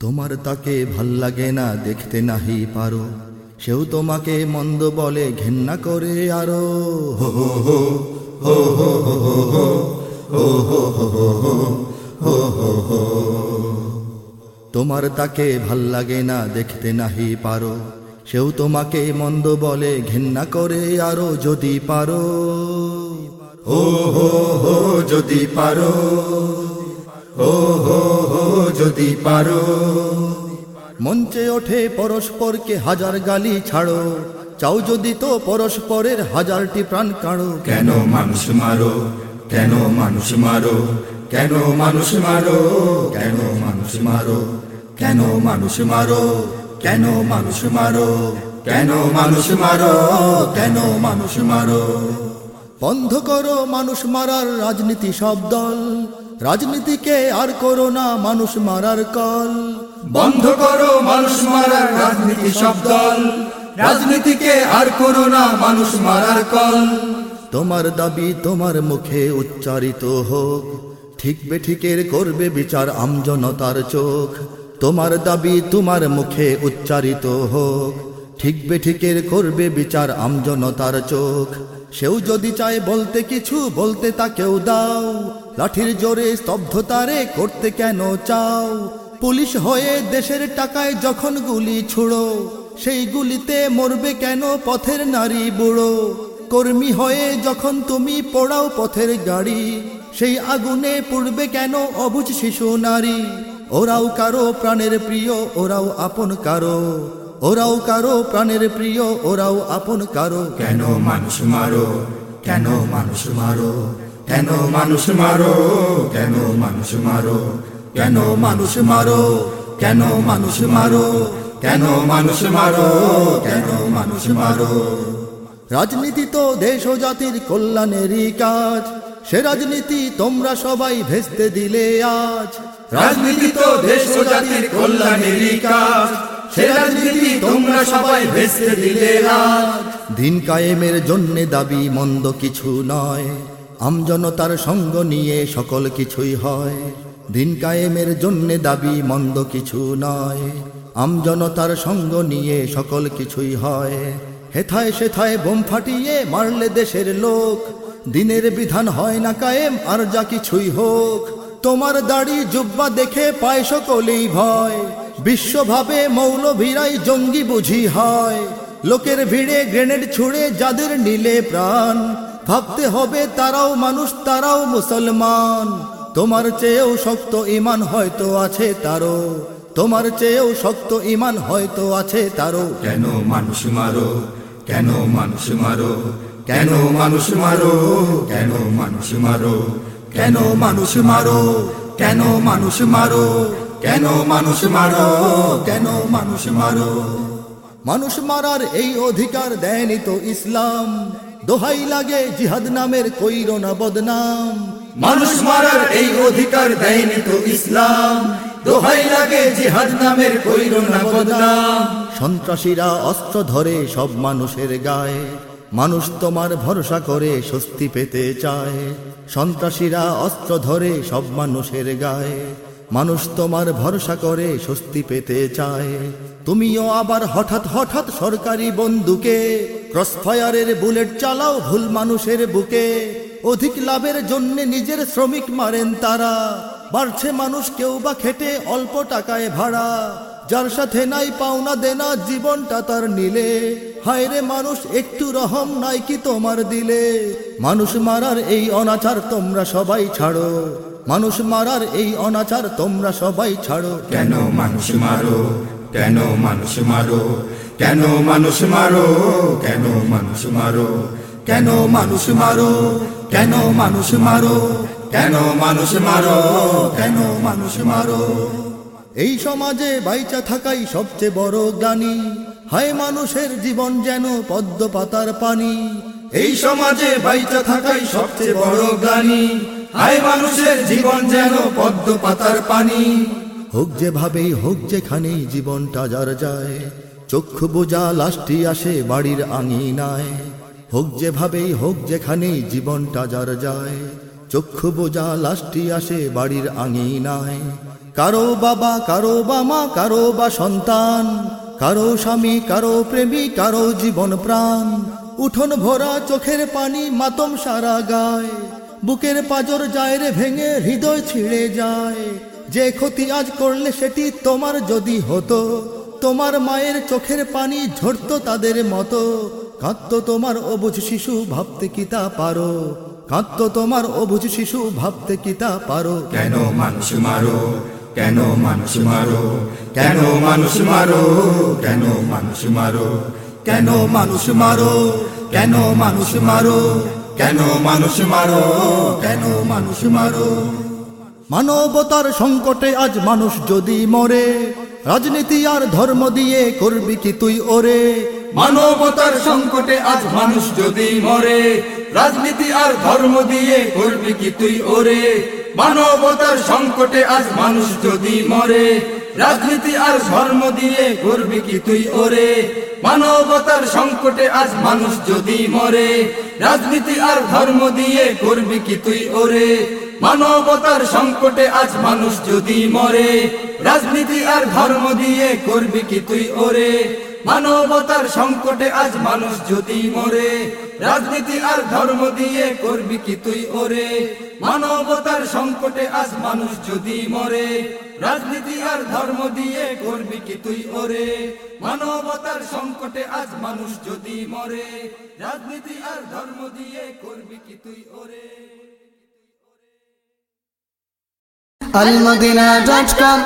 তোমার তাকে ভালো লাগে না দেখতে নাহি পারো সেও তোমাকে মন্দ বলে ঘেন্না করে আরও তোমার তাকে ভালো লাগে না দেখতে নাহি পারো সেও তোমাকে মন্দ বলে ঘেন্না করে আরও যদি পারো ও হো হো যদি পারো ও হো যদি পারো। মঞ্চে ওঠে পরস্পরকে হাজার গালি ছাড়ো। চাও যদি তো পরস্পরের হাজারটি প্রাণ কাড়ো। কেন মানুষ মারো? কেন মানুষ মারো? কেন মানুষ মারো? কেন মানুষ মারো? কেন মানুষ মারো? কেন মানুষ মারো? কেন মানুষ মারো? কেন মানুষ মারো? বন্ধ করো মানুষ মারার রাজনীতি সব দল। রাজনীতিকে আর করো না মানুষ মারার কল। বন্ধ করো মানুষ মারার রাজনীতি সব দল। রাজনীতিকে আর করো না মানুষ মারার কল। তোমার দাবি তোমার মুখে উচ্চারিত হোক। ঠিক বেঠিকের করবে বিচার আমজনতার চোখ। তোমার দাবি তোমার মুখে উচ্চারিত হোক। ঠিক বেঠিকের করবে বিচার আমজনতার চোখ। সেও যদি চায় বলতে কিছু, বলতে তাকেও দাও। লাঠির জোরে স্তব্ধতারে করতে কেন চাও? পুলিশ হয়ে দেশের টাকায় যখন গুলি ছুড়ো, সেই গুলিতে মরবে কেন পথের নারী বুড়ো? কর্মী হয়ে যখন তুমি পড়াও পথের গাড়ি, সেই আগুনে পুড়বে কেন অবুজ শিশু নারী? ওরাও কারও প্রাণের প্রিয়, ওরাও আপন কারও। ওরাও কারও প্রাণের প্রিয় ওরাও আপন কারও। কেন মানুষ মারো? কেন মানুষ মারো? কেন মানুষ মারো? কেন মানুষ মারো? কেন মানুষ মারো? কেন মানুষ মারো? কেন মানুষ মারো? কেন মানুষ মারো? রাজনীতি তো দেশ ও জাতির কল্যাণেরই কাজ। সে রাজনীতি তোমরা সবাই ভেস্তে দিলে আজ। রাজনীতি তো দেশ ও জাতির কল্যাণেরই কাজ। দিন কায়েমের জন্য দাবি মন্দ কিছু নয়। আমজনতার সঙ্গ নিয়ে সকল কিছুই হয়। দিন কায়েমের জন্যে দাবি মন্দ কিছু নয়। আমজনতার সঙ্গ নিয়ে সকল কিছুই হয়। হেথায় সেথায় বোম ফাটিয়ে মারলে দেশের লোক। দিনের বিধান হয় না কায়েম, আর যা কিছুই হোক। তোমার দাড়ি জুব্বা দেখে পায় সকলেই ভয়। বিশ্বভাবে মৌলভীরাই জঙ্গি বুঝি হয়। লোকের ভিড়ে গ্রেনেড ছুড়ে যাদের নিলে প্রাণ। ভাবতে হবে তারাও মানুষ, তারাও মুসলমান। তোমার চেয়েও শক্ত ইমান হয়তো আছে তারও। তোমার চেয়েও শক্ত ইমান হয়তো আছে তারও। কেন মানুষ মারো? কেন মানুষ মারো? কেন মানুষ মারো? কেন মানুষ মারো? কেন মানুষ মারো? কেন মানুষ মারো? কেন মানুষ মারো? কেন মানুষ মারো? মানুষ মারার এই অধিকার দেয়নি তো ইসলাম। দোহাই লাগে জিহাদ নামের কইর না বদনাম। মানুষ মারার এই অধিকার দেয়নি তো ইসলাম। দোহাই লাগে জিহাদ নামের কইর না বদনাম। সন্ত্রাসীরা অস্ত্র ধরে সব মানুষের গায়ে। মানুষ তোমার ভরসা করে স্বস্তি পেতে চায়। সন্ত্রাসীরা অস্ত্র ধরে সব মানুষের গায়ে। মানুষ তোমার ভরসা করে স্বস্তি পেতে চায়। তুমিও আবার হঠাৎ হঠাৎ সরকারি বন্দুকে ক্রসফায়ারের বুলেট চালাও ভুল মানুষের বুকে। অধিক লাভের জন্য নিজের শ্রমিক মারেন তারা। বাড়ছে মানুষ কেউ বা খেটে অল্প টাকায় ভাড়া। যার সাথে নাই পাওনা দেনা, জীবনটা তার নিলে। হায়রে মানুষ, একটু রহম নাই কি তোমার দিলে? মানুষ মারার এই অনাচার তোমরা সবাই ছাড়ো। মানুষ মারার এই অনাচার তোমরা সবাই ছাড়ো। কেন মানুষ মারো? কেন মানুষ মারো? কেন মানুষ মারো? কেন মানুষ মারো? কেন মানুষ মারো? কেন মানুষ মারো? কেন মানুষ মারো? কেন মানুষ মারো? এই সমাজে বাইচা থাকাই সবচেয়ে বড় জ্ঞানী হায় মানুষের জীবন যেন পদ্ম পাতার পানি। এই সমাজে বাইচা থাকাই সবচেয়ে বড় জ্ঞানী হায় মানুষের জীবন যেন পদ্ম পাতার পানি। হোক যেভাবেই হোক যেখানেই জীবনটা যার যায়, চক্ষু বোঝা লাশটি আসে বাড়ির আঙিনায়। হোক যেভাবেই হোক যেখানেই জীবনটা যার যায়, চক্ষু বোঝা লাশটি আসে বাড়ির আঙিনায়। কারও বাবা, কারও বা মা, কারও বা সন্তান, কারও স্বামী, কারও প্রেমী, কারও জীবন প্রাণ। উঠোন ভরা, চোখের পানি মাতম সারা গায়। বুকের পাজর যায় রে ভেঙে, হৃদয় ছিঁড়ে যায়। যে ক্ষতি আজ করলে সেটি তোমার যদি হতো, তোমার মায়ের চোখের পানি ঝরতো তাদের মতো। কাঁদতো তোমার অবুঝ শিশু, ভাবতে কি তা পারো? কাঁদতো তোমার অবুঝ শিশু, ভাবতে কি তা পারো? কেন মানুষ মারো? কেন মানুষ মারো? কেন মানুষ মারো? কেন মানুষ মারো? কেন মানুষ মারো? কেন মানুষ মারো? কেন মানুষ মারো? কেন মানুষ মারো? মানবতার সংকটে আজ মানুষ যদি মরে রাজনীতি আর ধর্ম দিয়ে করবি কি তুই ওরে? মানবতার সংকটে আজ মানুষ যদি মরে রাজনীতি আর ধর্ম দিয়ে করবি কি তুই ওরে? মানবতার সংকটে আজ মানুষ যদি মরে, রাজনীতি আর ধর্ম দিয়ে করবি কি তুই ওরে? মানবতার সংকটে আজ মানুষ যদি মরে, রাজনীতি আর ধর্ম দিয়ে করবি কি তুই ওরে? মানবতার সংকটে আজ মানুষ যদি মরে, রাজনীতি আর ধর্ম দিয়ে করবি কি তুই ওরে? মানবতার সংকটে আজ মানুষ যদি মরে রাজনীতি আর ধর্ম দিয়ে করবি কি তুই ওরে? মানবতার সংকটে আজ মানুষ যদি মরে, রাজনীতি আর ধর্ম দিয়ে করবি কি তুই ওরে? মানবতার সংকটে আজ মানুষ যদি মরে, রাজনীতি আর ধর্ম দিয়ে করবি কি তুই ওরে? almadina.com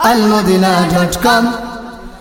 almadina.com